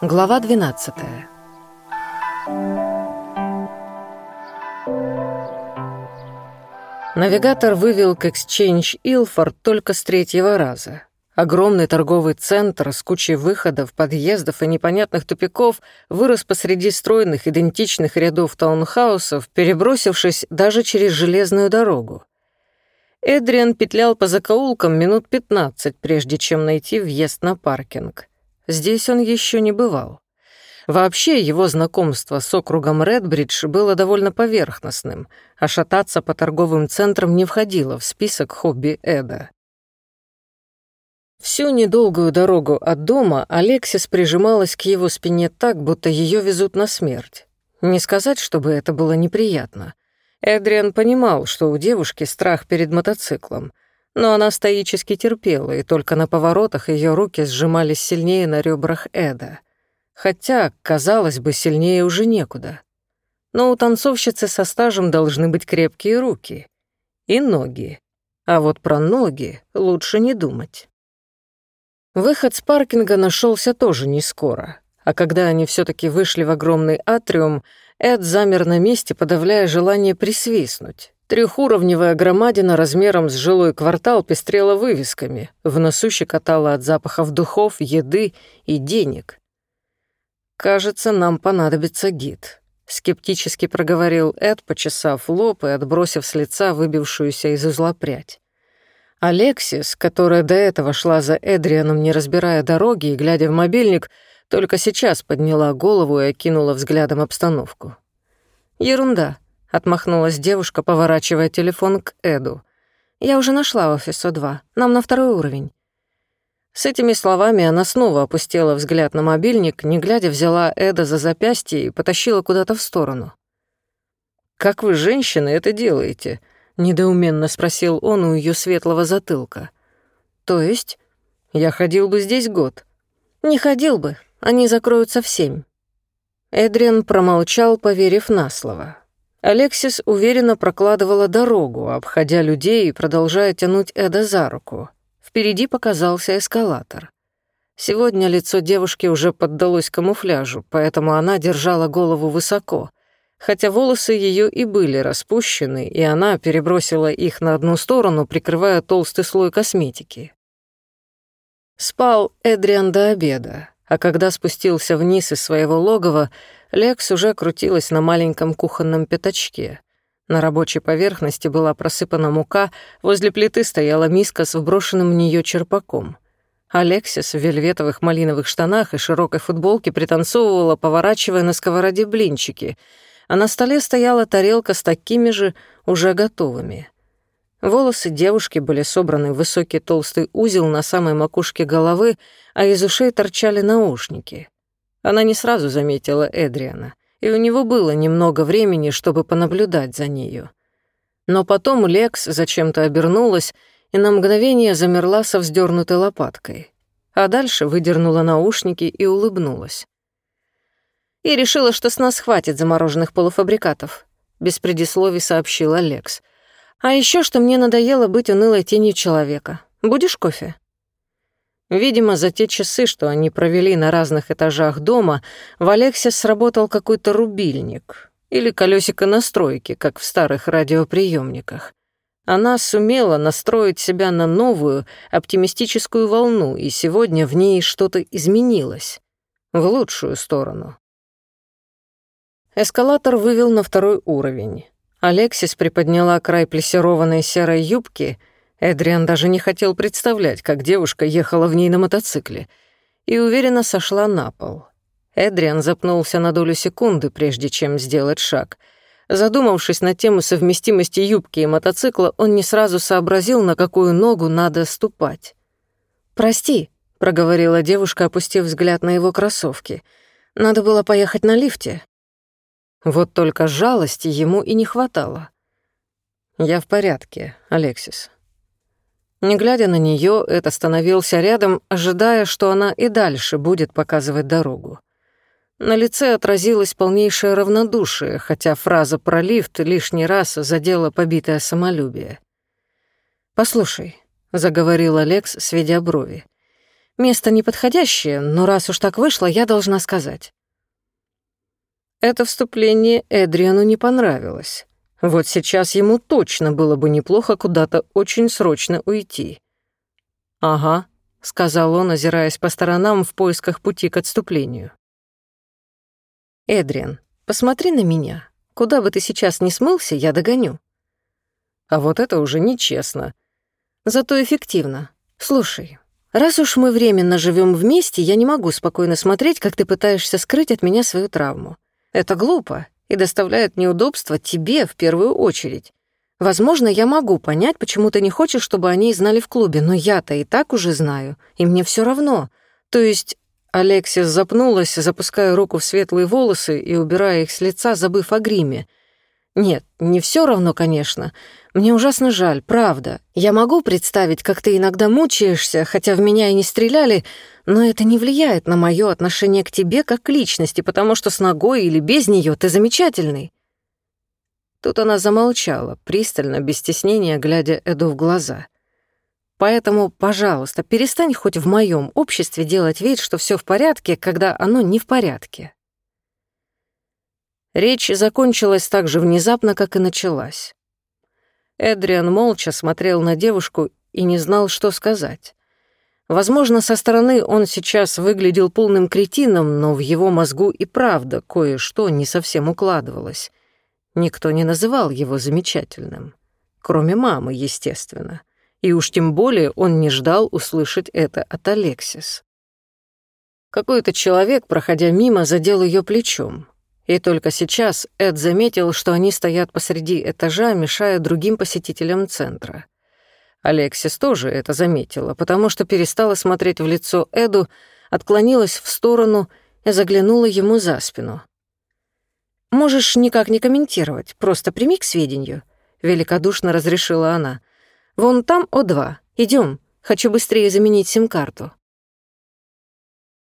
Глава 12 Навигатор вывел к Exchange Илфорд только с третьего раза. Огромный торговый центр с кучей выходов, подъездов и непонятных тупиков вырос посреди стройных идентичных рядов таунхаусов, перебросившись даже через железную дорогу. Эдриан петлял по закоулкам минут 15, прежде чем найти въезд на паркинг. Здесь он еще не бывал. Вообще, его знакомство с округом Редбридж было довольно поверхностным, а шататься по торговым центрам не входило в список хобби Эда. Всю недолгую дорогу от дома Алексис прижималась к его спине так, будто ее везут на смерть. Не сказать, чтобы это было неприятно. Эдриан понимал, что у девушки страх перед мотоциклом, но она стоически терпела, и только на поворотах ее руки сжимались сильнее на ребрах Эда. Хотя, казалось бы, сильнее уже некуда. Но у танцовщицы со стажем должны быть крепкие руки и ноги. А вот про ноги лучше не думать. Выход с паркинга нашелся тоже не скоро, а когда они все таки вышли в огромный атриум, Эд замер на месте, подавляя желание присвистнуть. Трехуровневая громадина размером с жилой квартал пестрела вывесками, в носу щекотала от запахов духов, еды и денег. «Кажется, нам понадобится гид», — скептически проговорил Эд, почесав лоб и отбросив с лица выбившуюся из узла прядь. Алексис, которая до этого шла за Эдрианом, не разбирая дороги и глядя в мобильник, — только сейчас подняла голову и окинула взглядом обстановку. «Ерунда», — отмахнулась девушка, поворачивая телефон к Эду. «Я уже нашла офис О2. Нам на второй уровень». С этими словами она снова опустила взгляд на мобильник, не глядя взяла Эда за запястье и потащила куда-то в сторону. «Как вы, женщины, это делаете?» — недоуменно спросил он у ее светлого затылка. «То есть? Я ходил бы здесь год». «Не ходил бы, они закроются в семь». Эдриан промолчал, поверив на слово. Алексис уверенно прокладывала дорогу, обходя людей и продолжая тянуть Эда за руку. Впереди показался эскалатор. Сегодня лицо девушки уже поддалось камуфляжу, поэтому она держала голову высоко, хотя волосы ее и были распущены, и она перебросила их на одну сторону, прикрывая толстый слой косметики. Спал Эдриан до обеда, а когда спустился вниз из своего логова, Лекс уже крутилась на маленьком кухонном пятачке. На рабочей поверхности была просыпана мука, возле плиты стояла миска с вброшенным в нее черпаком. Алексис в вельветовых малиновых штанах и широкой футболке пританцовывала, поворачивая на сковороде блинчики, а на столе стояла тарелка с такими же, уже готовыми. Волосы девушки были собраны в высокий толстый узел на самой макушке головы, а из ушей торчали наушники. Она не сразу заметила Эдриана, и у него было немного времени, чтобы понаблюдать за нею. Но потом Лекс зачем-то обернулась и на мгновение замерла со вздернутой лопаткой, а дальше выдернула наушники и улыбнулась. «И решила, что с нас хватит замороженных полуфабрикатов», — без предисловий сообщила Лекс — а еще что мне надоело быть унылой тенью человека. Будешь кофе? Видимо, за те часы, что они провели на разных этажах дома, в Алексе сработал какой-то рубильник или колесико настройки, как в старых радиоприемниках. Она сумела настроить себя на новую, оптимистическую волну, и сегодня в ней что-то изменилось. В лучшую сторону. Эскалатор вывел на второй уровень. Алексис приподняла край плессированной серой юбки. Эдриан даже не хотел представлять, как девушка ехала в ней на мотоцикле, и уверенно сошла на пол. Эдриан запнулся на долю секунды, прежде чем сделать шаг. Задумавшись на тему совместимости юбки и мотоцикла, он не сразу сообразил, на какую ногу надо ступать. «Прости», — проговорила девушка, опустив взгляд на его кроссовки. «Надо было поехать на лифте». Вот только жалости ему и не хватало. «Я в порядке, Алексис». Не глядя на нее, Эд остановился рядом, ожидая, что она и дальше будет показывать дорогу. На лице отразилось полнейшее равнодушие, хотя фраза про лифт лишний раз задела побитое самолюбие. «Послушай», — заговорил Алекс, сведя брови, Место неподходящее, но раз уж так вышло, я должна сказать. Это вступление Эдриану не понравилось. Вот сейчас ему точно было бы неплохо куда-то очень срочно уйти. «Ага», — сказал он, озираясь по сторонам в поисках пути к отступлению. «Эдриан, посмотри на меня. Куда бы ты сейчас не смылся, я догоню». А вот это уже нечестно. Зато эффективно. Слушай, раз уж мы временно живем вместе, я не могу спокойно смотреть, как ты пытаешься скрыть от меня свою травму. Это глупо и доставляет неудобства тебе в первую очередь. Возможно, я могу понять, почему ты не хочешь, чтобы они знали в клубе, но я-то и так уже знаю, и мне все равно. То есть Алексис запнулась, запуская руку в светлые волосы и убирая их с лица, забыв о гриме. Нет, не все равно, конечно. Мне ужасно жаль, правда. Я могу представить, как ты иногда мучаешься, хотя в меня и не стреляли, но это не влияет на мое отношение к тебе как к личности, потому что с ногой или без нее ты замечательный». Тут она замолчала, пристально, без стеснения, глядя Эду в глаза. «Поэтому, пожалуйста, перестань хоть в моем обществе делать вид, что все в порядке, когда оно не в порядке». Речь закончилась так же внезапно, как и началась. Эдриан молча смотрел на девушку и не знал, что сказать. Возможно, со стороны он сейчас выглядел полным кретином, но в его мозгу и правда кое-что не совсем укладывалось. Никто не называл его замечательным. Кроме мамы, естественно. И уж тем более он не ждал услышать это от Алексис. Какой-то человек, проходя мимо, задел ее плечом. И только сейчас Эд заметил, что они стоят посреди этажа, мешая другим посетителям центра. Алексис тоже это заметила, потому что перестала смотреть в лицо Эду, отклонилась в сторону и заглянула ему за спину. «Можешь никак не комментировать, просто прими к сведению», — великодушно разрешила она. «Вон там О2. Идем. Хочу быстрее заменить сим-карту».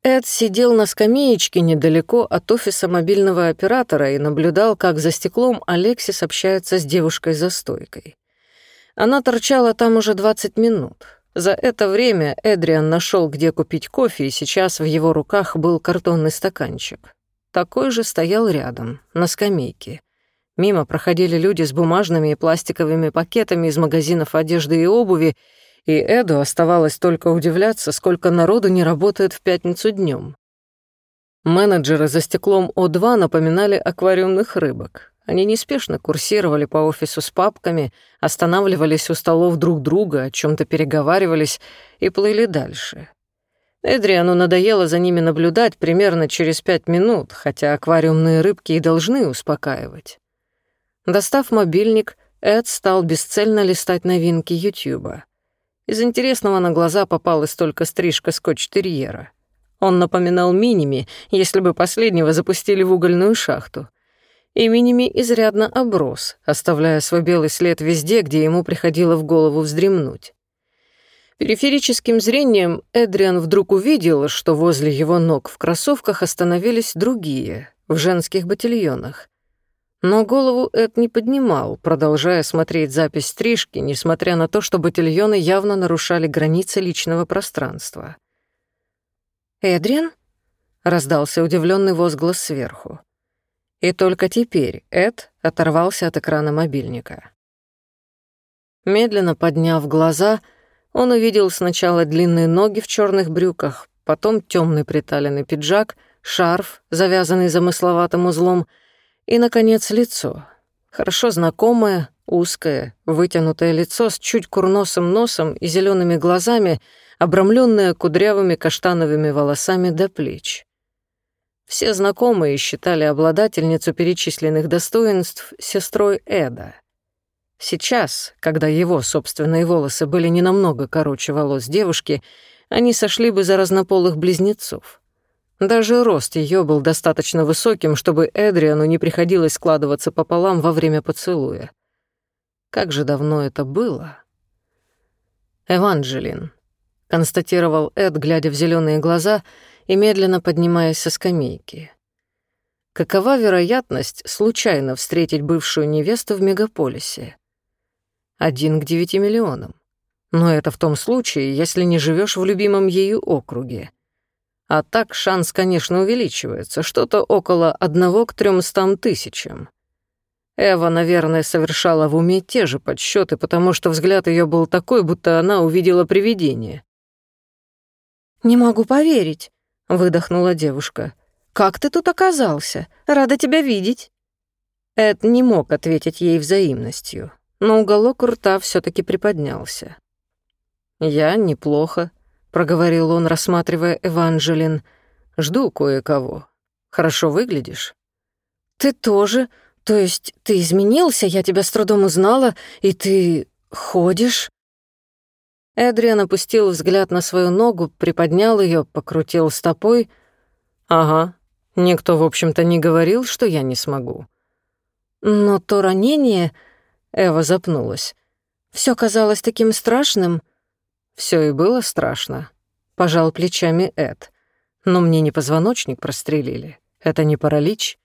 Эд сидел на скамеечке недалеко от офиса мобильного оператора и наблюдал, как за стеклом Алексис общается с девушкой за стойкой. Она торчала там уже 20 минут. За это время Эдриан нашел, где купить кофе, и сейчас в его руках был картонный стаканчик. Такой же стоял рядом, на скамейке. Мимо проходили люди с бумажными и пластиковыми пакетами из магазинов одежды и обуви, и Эду оставалось только удивляться, сколько народу не работает в пятницу днем. Менеджеры за стеклом О2 напоминали аквариумных рыбок. Они неспешно курсировали по офису с папками, останавливались у столов друг друга, о чем то переговаривались и плыли дальше. Эдриану надоело за ними наблюдать примерно через пять минут, хотя аквариумные рыбки и должны успокаивать. Достав мобильник, Эд стал бесцельно листать новинки Ютьюба. Из интересного на глаза попалась только стрижка скотч-терьера. Он напоминал Миними, если бы последнего запустили в угольную шахту. И Миними изрядно оброс, оставляя свой белый след везде, где ему приходило в голову вздремнуть. Периферическим зрением Эдриан вдруг увидел, что возле его ног в кроссовках остановились другие, в женских ботильонах. Но голову Эд не поднимал, продолжая смотреть запись стрижки, несмотря на то, что ботильоны явно нарушали границы личного пространства. «Эдриан?» — раздался удивленный возглас сверху. И только теперь Эд оторвался от экрана мобильника. Медленно подняв глаза, он увидел сначала длинные ноги в черных брюках, потом темный приталенный пиджак, шарф, завязанный замысловатым узлом — и, наконец, лицо. Хорошо знакомое, узкое, вытянутое лицо с чуть курносым носом и зелеными глазами, обрамленное кудрявыми каштановыми волосами до плеч. Все знакомые считали обладательницу перечисленных достоинств сестрой Эда. Сейчас, когда его собственные волосы были не намного короче волос девушки, они сошли бы за разнополых близнецов. Даже рост ее был достаточно высоким, чтобы Эдриану не приходилось складываться пополам во время поцелуя. Как же давно это было? «Эванджелин», — констатировал Эд, глядя в зеленые глаза и медленно поднимаясь со скамейки. Какова вероятность случайно встретить бывшую невесту в мегаполисе? Один к девяти миллионам. Но это в том случае, если не живешь в любимом ею округе. А так шанс, конечно, увеличивается, что-то около одного к трёмстам тысячам. Эва, наверное, совершала в уме те же подсчеты, потому что взгляд ее был такой, будто она увидела привидение. «Не могу поверить», — выдохнула девушка. «Как ты тут оказался? Рада тебя видеть». Эд не мог ответить ей взаимностью, но уголок рта все таки приподнялся. «Я неплохо», — проговорил он, рассматривая Эванжелин. «Жду кое-кого. Хорошо выглядишь». «Ты тоже? То есть ты изменился, я тебя с трудом узнала, и ты ходишь?» Эдриан опустил взгляд на свою ногу, приподнял ее, покрутил стопой. «Ага, никто, в общем-то, не говорил, что я не смогу». «Но то ранение...» — Эва запнулась. Все казалось таким страшным». Все и было страшно», — пожал плечами Эд. «Но мне не позвоночник прострелили. Это не паралич».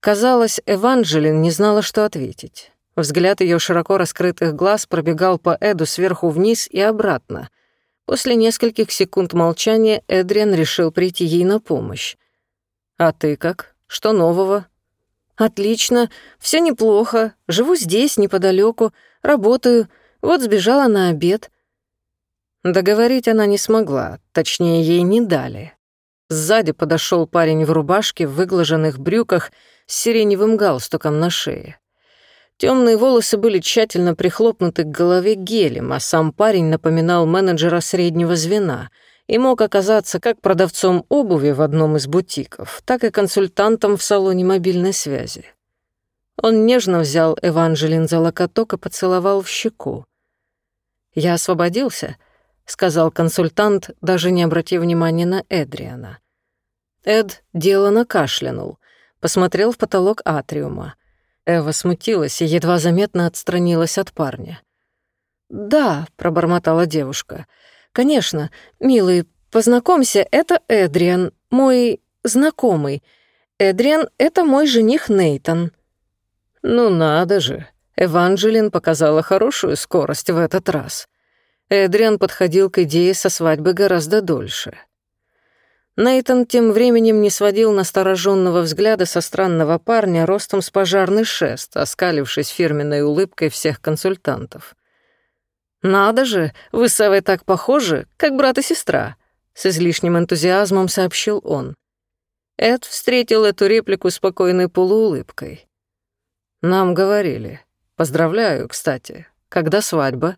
Казалось, Эванжелин не знала, что ответить. Взгляд ее широко раскрытых глаз пробегал по Эду сверху вниз и обратно. После нескольких секунд молчания Эдриан решил прийти ей на помощь. «А ты как? Что нового?» «Отлично, все неплохо. Живу здесь, неподалеку, работаю. Вот сбежала на обед». Договорить она не смогла, точнее, ей не дали. Сзади подошел парень в рубашке, в выглаженных брюках, с сиреневым галстуком на шее. Темные волосы были тщательно прихлопнуты к голове гелем, а сам парень напоминал менеджера среднего звена и мог оказаться как продавцом обуви в одном из бутиков, так и консультантом в салоне мобильной связи. Он нежно взял Эванжелин за локоток и поцеловал в щеку. «Я освободился», — сказал консультант, даже не обратив внимания на Эдриана. Эд делано кашлянул, посмотрел в потолок атриума — Эва смутилась и едва заметно отстранилась от парня. «Да», — пробормотала девушка. «Конечно, милый, познакомься, это Эдриан, мой знакомый. Эдриан — это мой жених Нейтон». «Ну надо же», Эванжелин показала хорошую скорость в этот раз. Эдриан подходил к идее со свадьбы гораздо дольше. Нейтон тем временем не сводил настороженного взгляда со странного парня ростом с пожарный шест, оскалившись фирменной улыбкой всех консультантов. «Надо же, вы с Эвой так похожи, как брат и сестра», — с излишним энтузиазмом сообщил он. Эд встретил эту реплику спокойной полуулыбкой. «Нам говорили. Поздравляю, кстати. Когда свадьба?»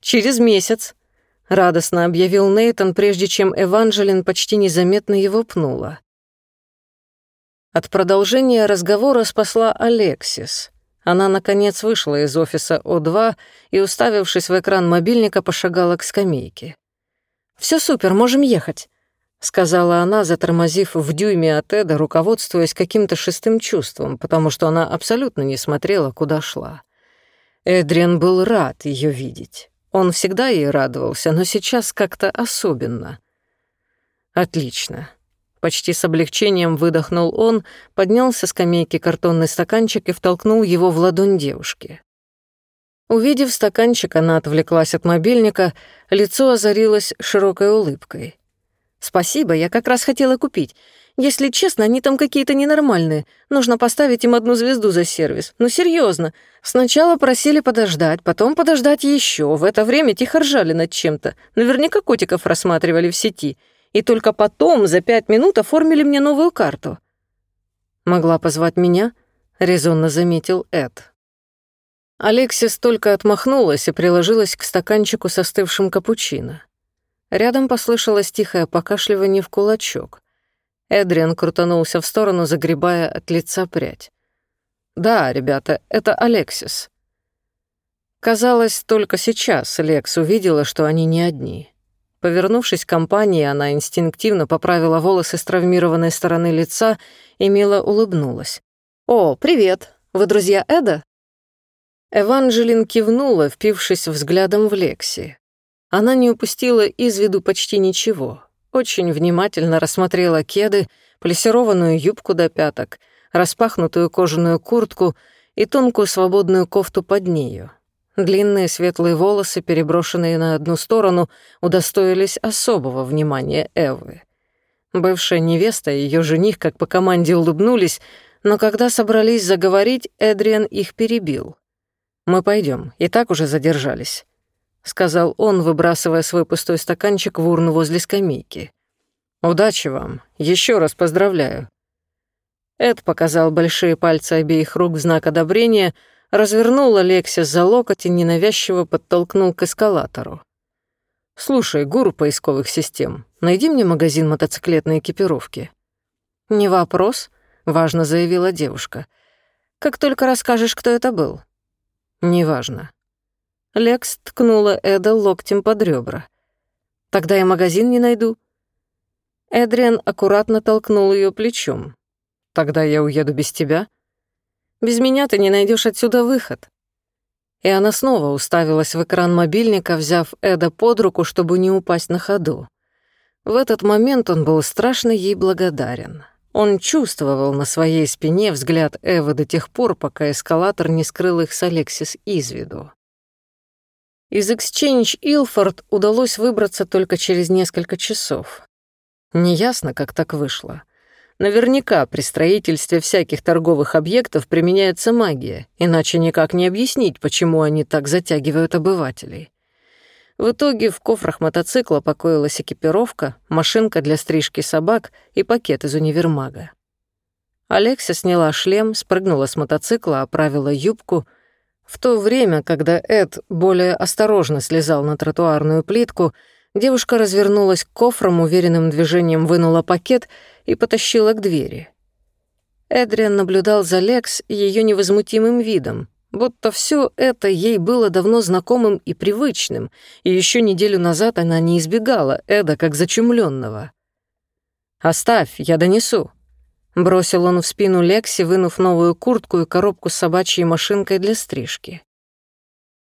«Через месяц», — радостно объявил Нейтон, прежде чем Эванжелин почти незаметно его пнула. От продолжения разговора спасла Алексис. Она, наконец, вышла из офиса О2 и, уставившись в экран мобильника, пошагала к скамейке. Все супер, можем ехать», — сказала она, затормозив в дюйме от Эда, руководствуясь каким-то шестым чувством, потому что она абсолютно не смотрела, куда шла. Эдриан был рад ее видеть. Он всегда ей радовался, но сейчас как-то особенно. Отлично. Почти с облегчением выдохнул он, поднялся с скамейки картонный стаканчик и втолкнул его в ладонь девушки. Увидев стаканчик, она отвлеклась от мобильника, лицо озарилось широкой улыбкой. «Спасибо, я как раз хотела купить. Если честно, они там какие-то ненормальные. Нужно поставить им одну звезду за сервис. Ну, серьезно. Сначала просили подождать, потом подождать еще. В это время тихо ржали над чем-то. Наверняка котиков рассматривали в сети. И только потом, за пять минут, оформили мне новую карту. «Могла позвать меня?» — резонно заметил Эд. Алексис только отмахнулась и приложилась к стаканчику со остывшим капучино. Рядом послышалось тихое покашливание в кулачок. Эдриан крутанулся в сторону, загребая от лица прядь. «Да, ребята, это Алексис». Казалось, только сейчас Лекс увидела, что они не одни. Повернувшись к компании, она инстинктивно поправила волосы с травмированной стороны лица и мило улыбнулась. «О, привет! Вы друзья Эда?» Эванжелин кивнула, впившись взглядом в Лекси. Она не упустила из виду почти ничего очень внимательно рассмотрела кеды, плессированную юбку до пяток, распахнутую кожаную куртку и тонкую свободную кофту под нею. Длинные светлые волосы, переброшенные на одну сторону, удостоились особого внимания Эвы. Бывшая невеста и ее жених как по команде улыбнулись, но когда собрались заговорить, Эдриан их перебил. «Мы пойдем, и так уже задержались», — сказал он, выбрасывая свой пустой стаканчик в урну возле скамейки. «Удачи вам, еще раз поздравляю». Эд показал большие пальцы обеих рук в знак одобрения — развернул Алексия за локоть и ненавязчиво подтолкнул к эскалатору. «Слушай, гуру поисковых систем, найди мне магазин мотоциклетной экипировки». «Не вопрос», — важно заявила девушка. «Как только расскажешь, кто это был». «Неважно». Лекс ткнула Эда локтем под ребра. «Тогда я магазин не найду». Эдриан аккуратно толкнул ее плечом. «Тогда я уеду без тебя?» Без меня ты не найдешь отсюда выход». И она снова уставилась в экран мобильника, взяв Эда под руку, чтобы не упасть на ходу. В этот момент он был страшно ей благодарен. Он чувствовал на своей спине взгляд Эвы до тех пор, пока эскалатор не скрыл их с Алексис из виду. Из Exchange Илфорд удалось выбраться только через несколько часов. Неясно, как так вышло. Наверняка при строительстве всяких торговых объектов применяется магия, иначе никак не объяснить, почему они так затягивают обывателей. В итоге в кофрах мотоцикла покоилась экипировка, машинка для стрижки собак и пакет из универмага. Алекса сняла шлем, спрыгнула с мотоцикла, оправила юбку. В то время, когда Эд более осторожно слезал на тротуарную плитку, девушка развернулась к кофрам, уверенным движением вынула пакет — и потащила к двери. Эдриан наблюдал за Лекс ее невозмутимым видом, будто все это ей было давно знакомым и привычным, и еще неделю назад она не избегала Эда как зачумленного. «Оставь, я донесу», — бросил он в спину Лекси, вынув новую куртку и коробку с собачьей машинкой для стрижки.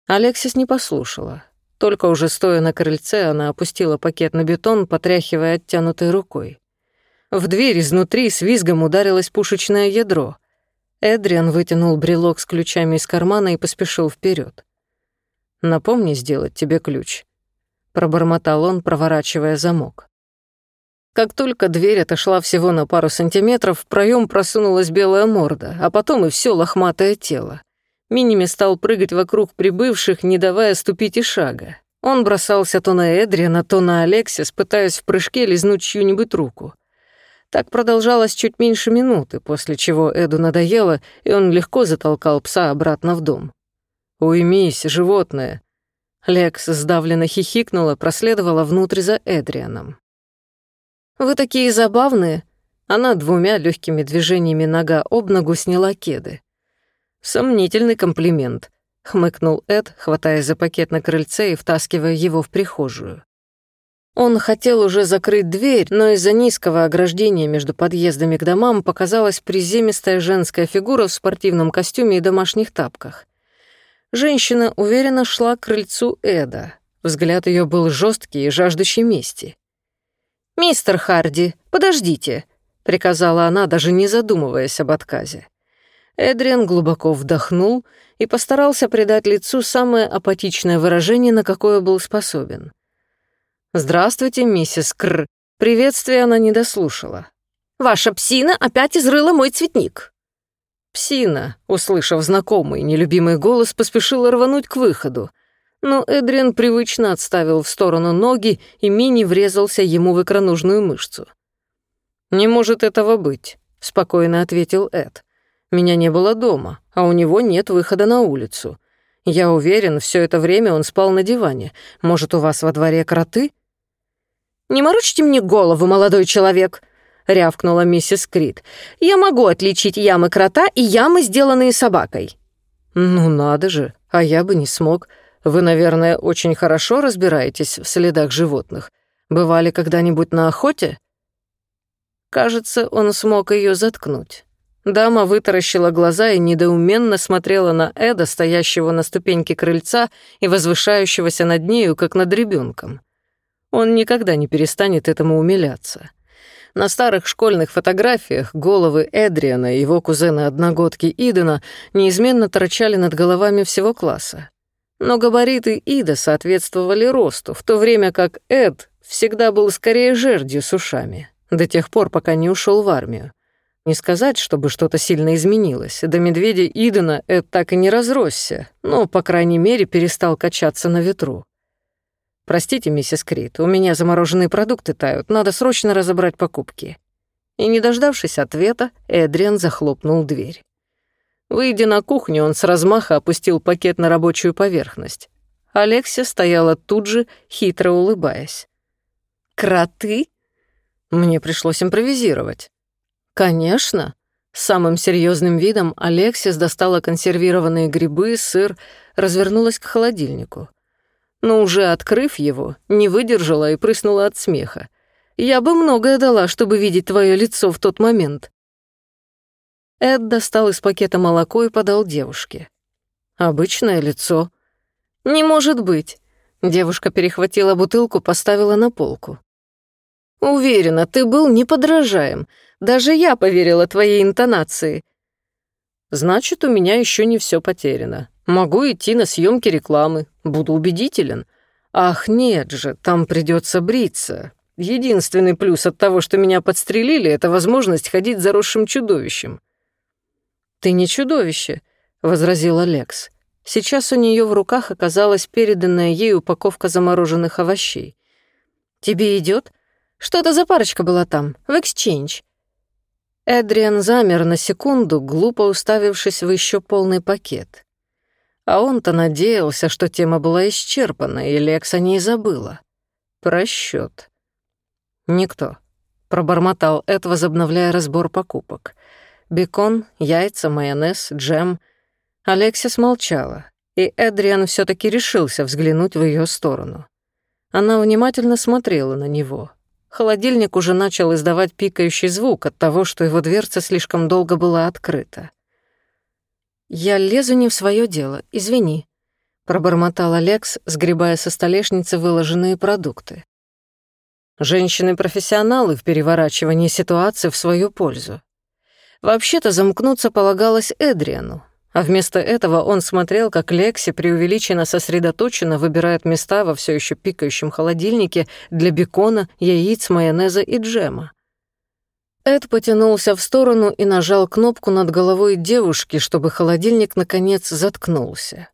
Алексис не послушала. Только уже стоя на крыльце, она опустила пакет на бетон, потряхивая оттянутой рукой. В дверь изнутри с визгом ударилось пушечное ядро. Эдриан вытянул брелок с ключами из кармана и поспешил вперед. «Напомни сделать тебе ключ», — пробормотал он, проворачивая замок. Как только дверь отошла всего на пару сантиметров, в проем просунулась белая морда, а потом и все лохматое тело. Миними стал прыгать вокруг прибывших, не давая ступить и шага. Он бросался то на Эдриана, то на Алексис, пытаясь в прыжке лизнуть чью-нибудь руку. Так продолжалось чуть меньше минуты, после чего Эду надоело, и он легко затолкал пса обратно в дом. «Уймись, животное!» Лекс сдавленно хихикнула, проследовала внутрь за Эдрианом. «Вы такие забавные!» Она двумя легкими движениями нога об ногу сняла кеды. «Сомнительный комплимент», — хмыкнул Эд, хватая за пакет на крыльце и втаскивая его в прихожую. Он хотел уже закрыть дверь, но из-за низкого ограждения между подъездами к домам показалась приземистая женская фигура в спортивном костюме и домашних тапках. Женщина уверенно шла к крыльцу Эда. Взгляд ее был жесткий и жаждущий мести. «Мистер Харди, подождите», — приказала она, даже не задумываясь об отказе. Эдриан глубоко вдохнул и постарался придать лицу самое апатичное выражение, на какое был способен — «Здравствуйте, миссис Кр...» Приветствия она не дослушала. «Ваша псина опять изрыла мой цветник». Псина, услышав знакомый, нелюбимый голос, поспешила рвануть к выходу. Но Эдриан привычно отставил в сторону ноги, и Мини врезался ему в икроножную мышцу. «Не может этого быть», — спокойно ответил Эд. «Меня не было дома, а у него нет выхода на улицу. Я уверен, все это время он спал на диване. Может, у вас во дворе кроты?» «Не морочьте мне голову, молодой человек!» — рявкнула миссис Крид. «Я могу отличить ямы крота и ямы, сделанные собакой». «Ну надо же, а я бы не смог. Вы, наверное, очень хорошо разбираетесь в следах животных. Бывали когда-нибудь на охоте?» Кажется, он смог ее заткнуть. Дама вытаращила глаза и недоуменно смотрела на Эда, стоящего на ступеньке крыльца и возвышающегося над нею, как над ребенком. Он никогда не перестанет этому умиляться. На старых школьных фотографиях головы Эдриана и его кузена-одногодки Идена неизменно торчали над головами всего класса. Но габариты Ида соответствовали росту, в то время как Эд всегда был скорее жердью с ушами, до тех пор, пока не ушел в армию. Не сказать, чтобы что-то сильно изменилось. До медведя Идена Эд так и не разросся, но, по крайней мере, перестал качаться на ветру. «Простите, миссис Крит, у меня замороженные продукты тают, надо срочно разобрать покупки». И, не дождавшись ответа, Эдриан захлопнул дверь. Выйдя на кухню, он с размаха опустил пакет на рабочую поверхность. Алексия стояла тут же, хитро улыбаясь. «Кроты?» Мне пришлось импровизировать. «Конечно». Самым серьезным видом Алексис достала консервированные грибы, сыр, развернулась к холодильнику. Но уже открыв его, не выдержала и прыснула от смеха. «Я бы многое дала, чтобы видеть твое лицо в тот момент». Эд достал из пакета молоко и подал девушке. «Обычное лицо». «Не может быть». Девушка перехватила бутылку, поставила на полку. «Уверена, ты был неподражаем. Даже я поверила твоей интонации. Значит, у меня еще не все потеряно. Могу идти на съемки рекламы, буду убедителен. Ах, нет же, там придется бриться. Единственный плюс от того, что меня подстрелили, это возможность ходить заросшим чудовищем. Ты не чудовище, возразил Алекс. Сейчас у нее в руках оказалась переданная ей упаковка замороженных овощей. Тебе идет? Что это за парочка была там, в Exchange? Эдриан замер на секунду, глупо уставившись в еще полный пакет. А он-то надеялся, что тема была исчерпана, и Лекс о ней забыла. Просчет. «Никто», — пробормотал Эд, возобновляя разбор покупок. Бекон, яйца, майонез, джем. Алексис молчала, и Эдриан все таки решился взглянуть в ее сторону. Она внимательно смотрела на него — Холодильник уже начал издавать пикающий звук от того, что его дверца слишком долго была открыта. «Я лезу не в свое дело, извини», — пробормотал Алекс, сгребая со столешницы выложенные продукты. Женщины-профессионалы в переворачивании ситуации в свою пользу. Вообще-то замкнуться полагалось Эдриану, а вместо этого он смотрел, как Лекси преувеличенно сосредоточенно выбирает места во все еще пикающем холодильнике для бекона, яиц, майонеза и джема. Эд потянулся в сторону и нажал кнопку над головой девушки, чтобы холодильник наконец заткнулся.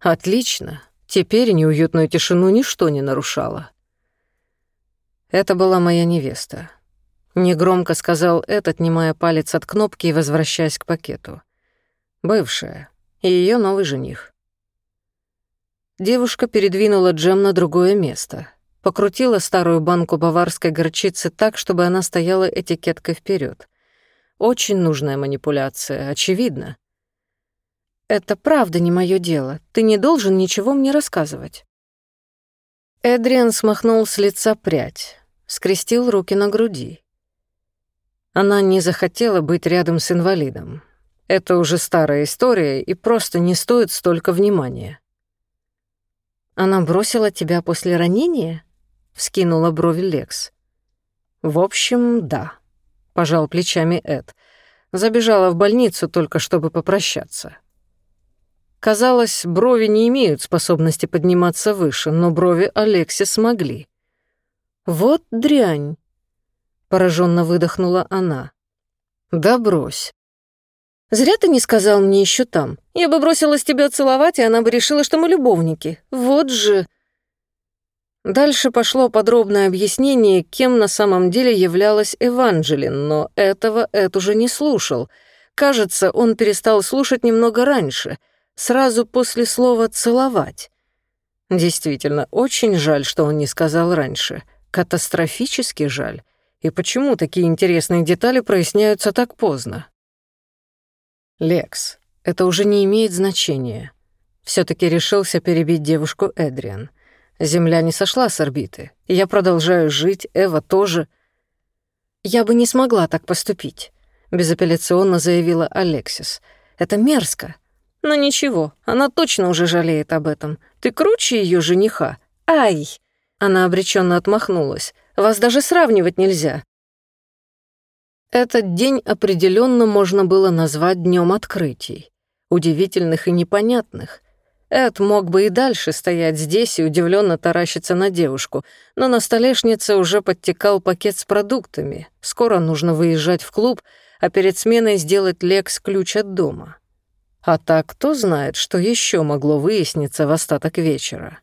Отлично. Теперь неуютную тишину ничто не нарушало. Это была моя невеста. Негромко сказал Эд, отнимая палец от кнопки и возвращаясь к пакету. Бывшая. И ее новый жених. Девушка передвинула джем на другое место. Покрутила старую банку баварской горчицы так, чтобы она стояла этикеткой вперед. Очень нужная манипуляция, очевидно. «Это правда не мое дело. Ты не должен ничего мне рассказывать». Эдриан смахнул с лица прядь, скрестил руки на груди. Она не захотела быть рядом с инвалидом. Это уже старая история и просто не стоит столько внимания. Она бросила тебя после ранения? Вскинула брови Лекс. В общем, да, пожал плечами Эд. Забежала в больницу только чтобы попрощаться. Казалось, брови не имеют способности подниматься выше, но брови Алекси смогли. Вот дрянь, пораженно выдохнула она. Да брось. Зря ты не сказал мне еще там. Я бы бросилась тебя целовать, и она бы решила, что мы любовники. Вот же...» Дальше пошло подробное объяснение, кем на самом деле являлась Эванжелин, но этого Эд уже не слушал. Кажется, он перестал слушать немного раньше, сразу после слова «целовать». Действительно, очень жаль, что он не сказал раньше. Катастрофически жаль. И почему такие интересные детали проясняются так поздно? «Лекс, это уже не имеет значения». все таки решился перебить девушку Эдриан. «Земля не сошла с орбиты. Я продолжаю жить, Эва тоже». «Я бы не смогла так поступить», — безапелляционно заявила Алексис. «Это мерзко». «Но ничего, она точно уже жалеет об этом. Ты круче ее жениха. Ай!» Она обреченно отмахнулась. «Вас даже сравнивать нельзя. Этот день определенно можно было назвать днем открытий, удивительных и непонятных. Эд мог бы и дальше стоять здесь и удивленно таращиться на девушку, но на столешнице уже подтекал пакет с продуктами. Скоро нужно выезжать в клуб, а перед сменой сделать Лекс ключ от дома. А так кто знает, что еще могло выясниться в остаток вечера.